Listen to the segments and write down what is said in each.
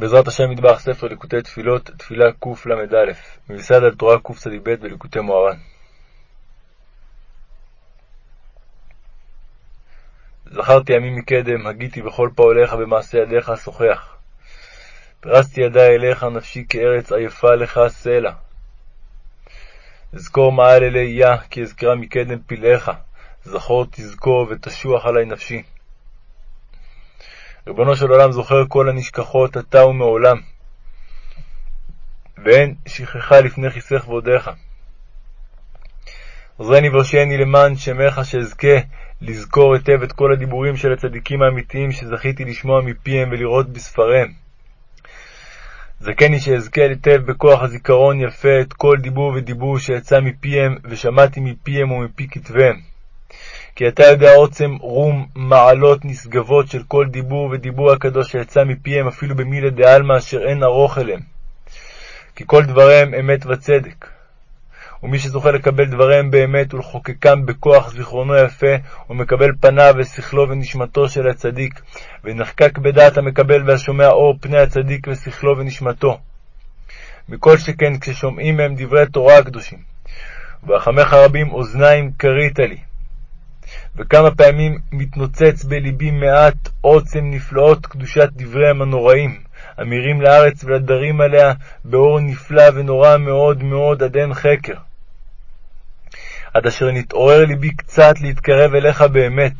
בעזרת השם מטבח ספר ליקוטי תפילות, תפילה קל"א, מיוסד על תורה קצ"ב בליקוטי מוהר"ן. זכרתי ימים מקדם, הגיתי בכל פעוליך במעשה ידיך שוחח. פרסתי ידי אליך, נפשי כארץ עייפה לך סלע. אזכור מעל אלי יה, כי אזכרה מקדם פלאיך, זכור תזכור ותשוח עלי נפשי. ריבונו של עולם זוכר כל הנשכחות עתה ומעולם, ואין שכחה לפני כיסא כבודיך. עוזרני והושיעני למען שמך שאזכה לזכור היטב את כל הדיבורים של הצדיקים האמיתיים שזכיתי לשמוע מפיהם ולראות בספריהם. זכני שאזכה היטב בכוח הזיכרון יפה את כל דיבור ודיבור שיצא מפיהם ושמעתי מפיהם ומפי כתביהם. כי אתה יודע עוצם רום מעלות נשגבות של כל דיבור ודיבור הקדוש שיצא מפיהם אפילו במילי דעלמא אשר אין ארוך אליהם. כי כל דבריהם אמת וצדק. ומי שזוכה לקבל דבריהם באמת ולחוקקם בכוח זיכרונו יפה, הוא מקבל פניו ושכלו ונשמתו של הצדיק, ונחקק בדעת המקבל והשומע אור פני הצדיק ושכלו ונשמתו. מכל שכן כששומעים מהם דברי תורה הקדושים. וברחמך רבים אוזניים כרית לי. וכמה פעמים מתנוצץ בלבי מעט עוצם נפלאות קדושת דבריהם הנוראים, אמירים לארץ ולדרים עליה באור נפלא ונורא מאוד מאוד עד אין חקר. עד אשר נתעורר ליבי קצת להתקרב אליך באמת.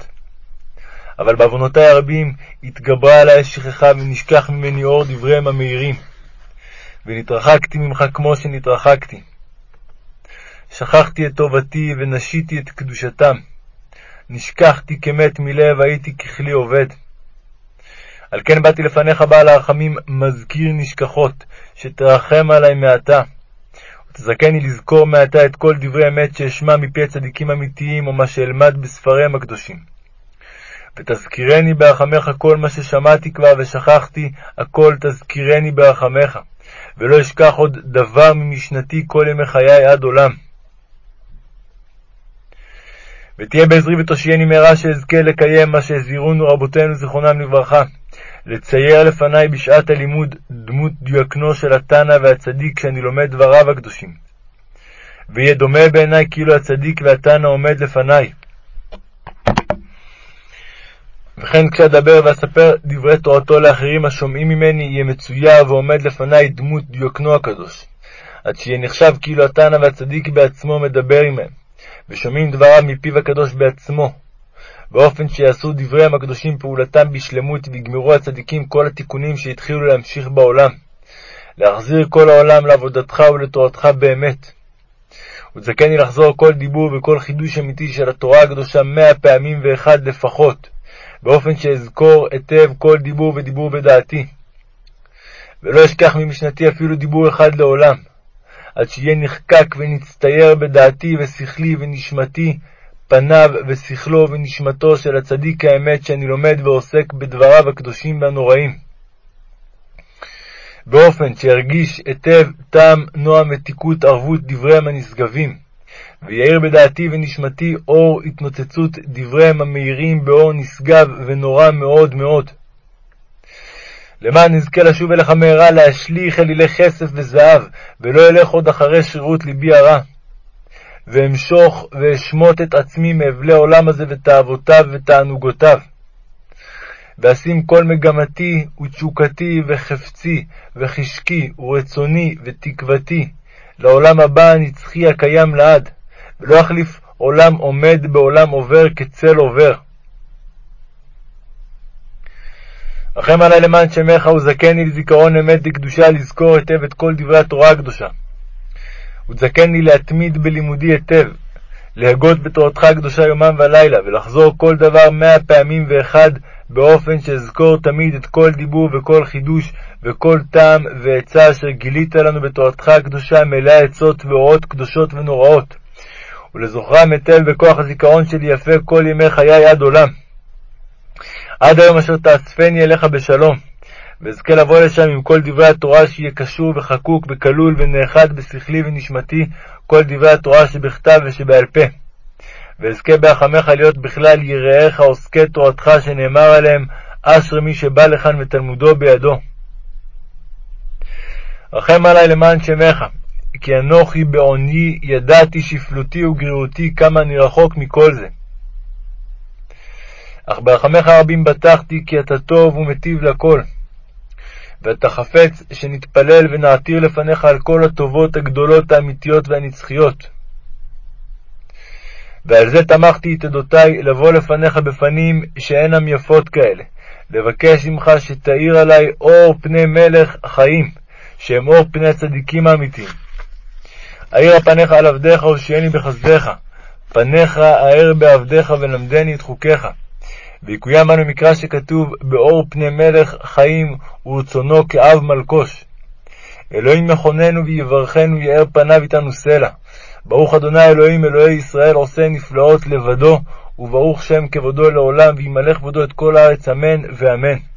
אבל בעוונותי הרבים התגברה עלי השכחה ונשכח ממני אור דבריהם המאירים, ונתרחקתי ממך כמו שנתרחקתי. שכחתי את טובתי ונשיתי את קדושתם. נשכחתי כמת מלב, הייתי ככלי עובד. על כן באתי לפניך בעל הרחמים, מזכיר נשכחות, שתרחם עלי מעתה. ותזכני לזכור מעתה את כל דברי אמת שאשמע מפי הצדיקים אמיתיים, או מה שאלמד בספריהם הקדושים. ותזכירני ברחמך כל מה ששמעתי כבר ושכחתי, הכל תזכירני ברחמך, ולא אשכח עוד דבר ממשנתי כל ימי חיי עד עולם. ותהיה בעזרי ותושייני מהרה שאזכה לקיים מה שהזהירונו רבותינו זיכרונם לברכה, לצייר לפניי בשעת הלימוד דמות דיוקנו של התנא והצדיק כשאני לומד דבריו הקדושים. ויהיה דומה בעיניי כאילו הצדיק והתנא עומד לפניי. וכן כשאדבר ואספר דברי תורתו לאחרים השומעים ממני, יהיה מצויר ועומד לפניי דמות דיוקנו הקדוש, עד שיהיה נחשב כאילו התנא והצדיק בעצמו מדבר עמהם. ושומעים דבריו מפיו הקדוש בעצמו, באופן שיעשו דבריהם הקדושים פעולתם בשלמות, ויגמרו הצדיקים כל התיקונים שהתחילו להמשיך בעולם, להחזיר כל העולם לעבודתך ולתורתך באמת. ותזכני לחזור כל דיבור וכל חידוש אמיתי של התורה הקדושה מאה פעמים ואחד לפחות, באופן שאזכור היטב כל דיבור ודיבור בדעתי. ולא אשכח ממשנתי אפילו דיבור אחד לעולם, עד שיהיה נחקק ונצטייר בדעתי ושכלי ונשמתי פניו ושכלו ונשמתו של הצדיק האמת שאני לומד ועוסק בדבריו הקדושים והנוראים. באופן שירגיש היטב טעם, נועם ותיקות ערבות דבריהם הנשגבים, ויאיר בדעתי ונשמתי אור התנוצצות דבריהם המאירים באור נשגב ונורא מאוד מאוד. למען נזכה לשוב אליך מהרה, להשליך אלילי כסף וזהב, ולא אלך עוד אחרי שרירות ליבי הרע. ואמשוך ואשמוט את עצמי מאבלי העולם הזה ותאוותיו ותענוגותיו. ואשים כל מגמתי ותשוקתי וחפצי וחשקי ורצוני ותקוותי לעולם הבא הנצחי הקיים לעד, ולא אחליף עולם עומד בעולם עובר כצל עובר. רחם עלי למען שמך וזכני לזיכרון אמת לקדושה לזכור היטב את כל דברי התורה הקדושה. ותזכני להתמיד בלימודי היטב, להגות בתורתך הקדושה יומם ולילה, ולחזור כל דבר מאה פעמים ואחד, באופן שאזכור תמיד את כל דיבור וכל חידוש, וכל טעם ועצה אשר גילית לנו בתורתך הקדושה, מלאה עצות ואורות קדושות ונוראות, ולזוכרם היטב בכוח הזיכרון שלי יפה כל ימי חיי עד עולם. עד היום אשר תאספני אליך בשלום, ואזכה לבוא לשם עם כל דברי התורה שיהיה קשור וחקוק וכלול ונאחד בשכלי ונשמתי כל דברי התורה שבכתב ושבעל פה. ואזכה בהחמך להיות בכלל יראיך עוסקי תורתך שנאמר עליהם אשרי מי שבא לכאן ותלמודו בידו. רחם עלי למען שמך, כי אנוכי בעוני ידעתי שפלותי וגרירותי כמה אני רחוק מכל זה. אך ברחמך הרבים בטחתי כי אתה טוב ומטיב לכל. ואתה חפץ שנתפלל ונעתיר לפניך על כל הטובות הגדולות האמיתיות והנצחיות. ועל זה תמכתי את עדותי לבוא לפניך בפנים שאינם יפות כאלה, לבקש ממך שתאיר עלי אור פני מלך חיים, שהם אור פני הצדיקים האמיתיים. האירה פניך על עבדיך הושיעני בחסדיך, פניך האר בעבדיך ולמדני את חוקיך. ויקוים אנו מקרא שכתוב באור פני מלך חיים ורצונו כאב מלקוש. אלוהים מכוננו ויברכנו יאר פניו איתנו סלע. ברוך אדוני אלוהים אלוהי ישראל עושה נפלאות לבדו, וברוך שם כבודו לעולם, וימלך כבודו את כל הארץ אמן ואמן.